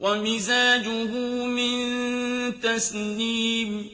وَمِزَاجُهُ مِن تَسْنِيمٍ